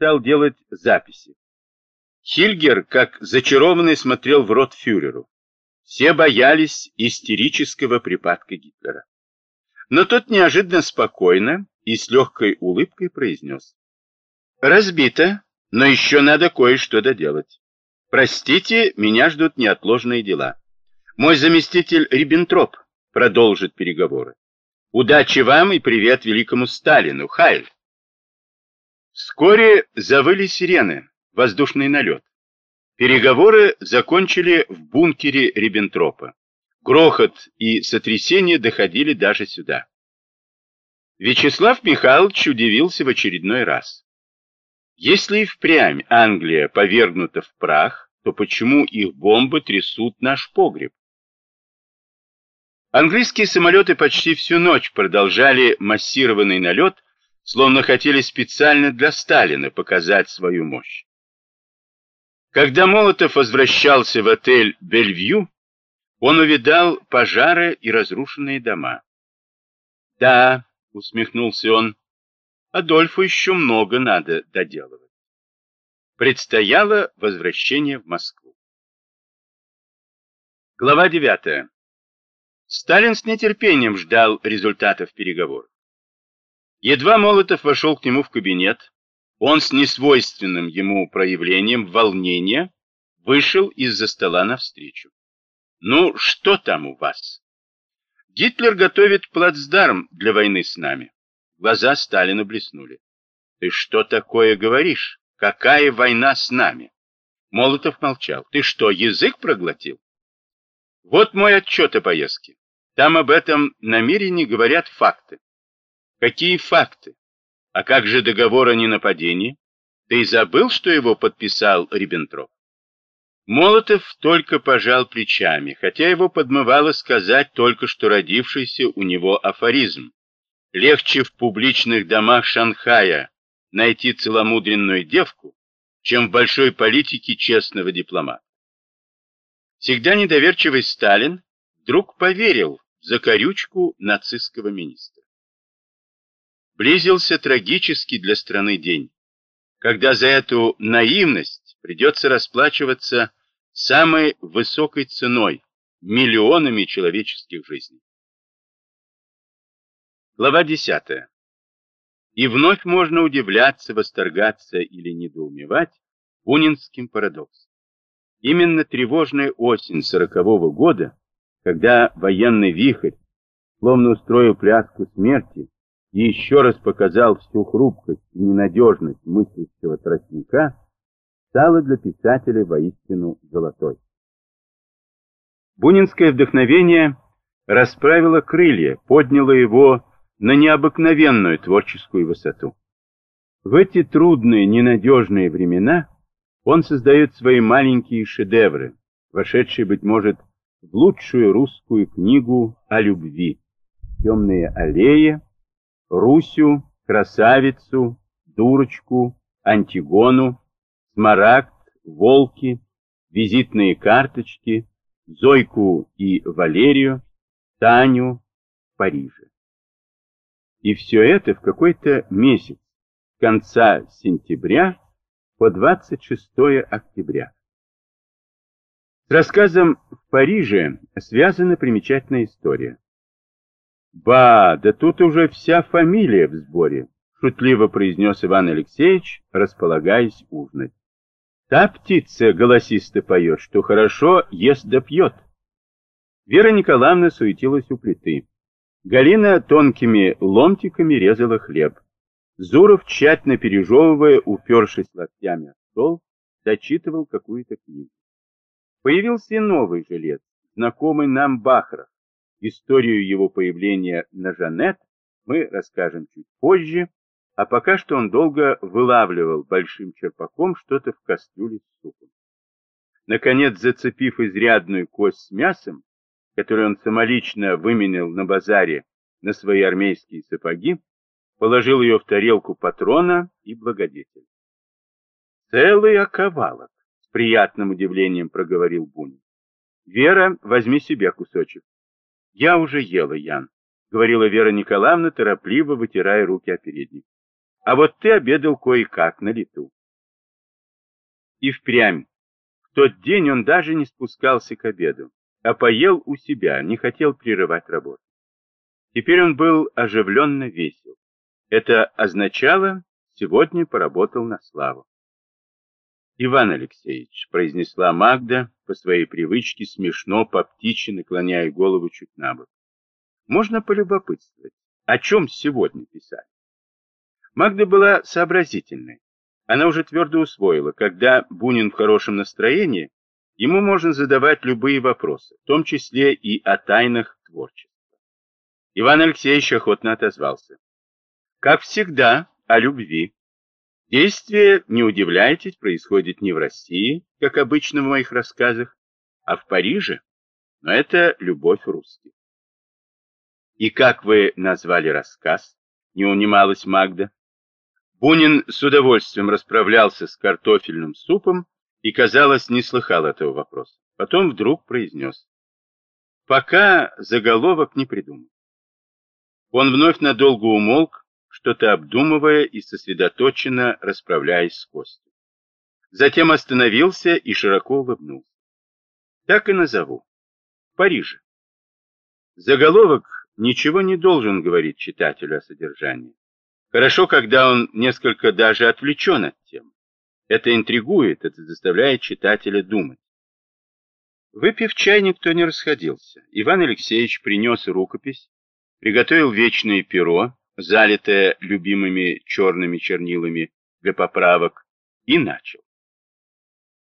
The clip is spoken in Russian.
стал делать записи. Хильгер, как зачарованный, смотрел в рот фюреру. Все боялись истерического припадка Гитлера. Но тот неожиданно спокойно и с легкой улыбкой произнес. «Разбито, но еще надо кое-что доделать. Простите, меня ждут неотложные дела. Мой заместитель Риббентроп продолжит переговоры. Удачи вам и привет великому Сталину, Хайль!» Вскоре завыли сирены, воздушный налет. Переговоры закончили в бункере Риббентропа. Грохот и сотрясение доходили даже сюда. Вячеслав Михайлович удивился в очередной раз. Если и впрямь Англия повергнута в прах, то почему их бомбы трясут наш погреб? Английские самолеты почти всю ночь продолжали массированный налет, словно хотели специально для Сталина показать свою мощь. Когда Молотов возвращался в отель «Бельвью», он увидал пожары и разрушенные дома. «Да», — усмехнулся он, — «Адольфу еще много надо доделывать». Предстояло возвращение в Москву. Глава 9. Сталин с нетерпением ждал результатов переговоров. Едва Молотов вошел к нему в кабинет, он с несвойственным ему проявлением волнения вышел из-за стола навстречу. «Ну, что там у вас?» «Гитлер готовит плацдарм для войны с нами». Глаза Сталина блеснули. «Ты что такое говоришь? Какая война с нами?» Молотов молчал. «Ты что, язык проглотил?» «Вот мой отчет о поездке. Там об этом намерении говорят факты». «Какие факты?» А как же договор о ненападении? Ты забыл, что его подписал Риббентроп? Молотов только пожал плечами, хотя его подмывало сказать только что родившийся у него афоризм. Легче в публичных домах Шанхая найти целомудренную девку, чем в большой политике честного дипломата. Всегда недоверчивый Сталин вдруг поверил в закорючку нацистского министра. Близился трагический для страны день, когда за эту наивность придется расплачиваться самой высокой ценой, миллионами человеческих жизней. Глава 10. И вновь можно удивляться, восторгаться или недоумевать бунинским парадоксом. Именно тревожная осень сорокового года, когда военный вихрь, словно устроил пляску смерти, и еще раз показал всю хрупкость и ненадежность мыслящего тростника, стало для писателя воистину золотой. Бунинское вдохновение расправило крылья, подняло его на необыкновенную творческую высоту. В эти трудные, ненадежные времена он создает свои маленькие шедевры, вошедшие, быть может, в лучшую русскую книгу о любви «Темные аллеи», Русю, красавицу, дурочку, Антигону, смарагд, волки, визитные карточки, Зойку и Валерию, Таню в Париже. И все это в какой-то месяц, конца сентября по 26 октября. С рассказом в Париже связана примечательная история. «Ба, да тут уже вся фамилия в сборе», — шутливо произнес Иван Алексеевич, располагаясь ужинать. «Та птица голосисто поет, что хорошо ест да пьет». Вера Николаевна суетилась у плиты. Галина тонкими ломтиками резала хлеб. Зуров, тщательно пережевывая, упершись локтями в стол, дочитывал какую-то книгу. Появился новый жилец, знакомый нам Бахров. Историю его появления на Жанет мы расскажем чуть позже, а пока что он долго вылавливал большим черпаком что-то в кастрюле с супом. Наконец, зацепив изрядную кость с мясом, которую он самолично выменил на базаре на свои армейские сапоги, положил ее в тарелку патрона и благодетель. «Целый оковалок!» — с приятным удивлением проговорил Бунин. «Вера, возьми себе кусочек. «Я уже ела, Ян», — говорила Вера Николаевна, торопливо вытирая руки о передник. а вот ты обедал кое-как на лету. И впрямь. В тот день он даже не спускался к обеду, а поел у себя, не хотел прерывать работу. Теперь он был оживленно весел. Это означало, сегодня поработал на славу. Иван Алексеевич, произнесла Магда, по своей привычке смешно по птичьи наклоняя голову чуть на бок. Можно полюбопытствовать, о чем сегодня писали? Магда была сообразительной. Она уже твердо усвоила, когда Бунин в хорошем настроении, ему можно задавать любые вопросы, в том числе и о тайнах творчества. Иван Алексеевич охотно отозвался. Как всегда, о любви. Действие, не удивляйтесь, происходит не в России, как обычно в моих рассказах, а в Париже. Но это любовь русских. И как вы назвали рассказ? Не унималась Магда. Бунин с удовольствием расправлялся с картофельным супом и, казалось, не слыхал этого вопроса. Потом вдруг произнес. Пока заголовок не придумал. Он вновь надолго умолк, что-то обдумывая и сосредоточенно расправляясь с костью. Затем остановился и широко улыбнулся. Так и назову. Париже. Заголовок ничего не должен говорить читателю о содержании. Хорошо, когда он несколько даже отвлечен от темы. Это интригует, это заставляет читателя думать. Выпив чай, никто не расходился. Иван Алексеевич принес рукопись, приготовил вечное перо, залитое любимыми черными чернилами для поправок, и начал.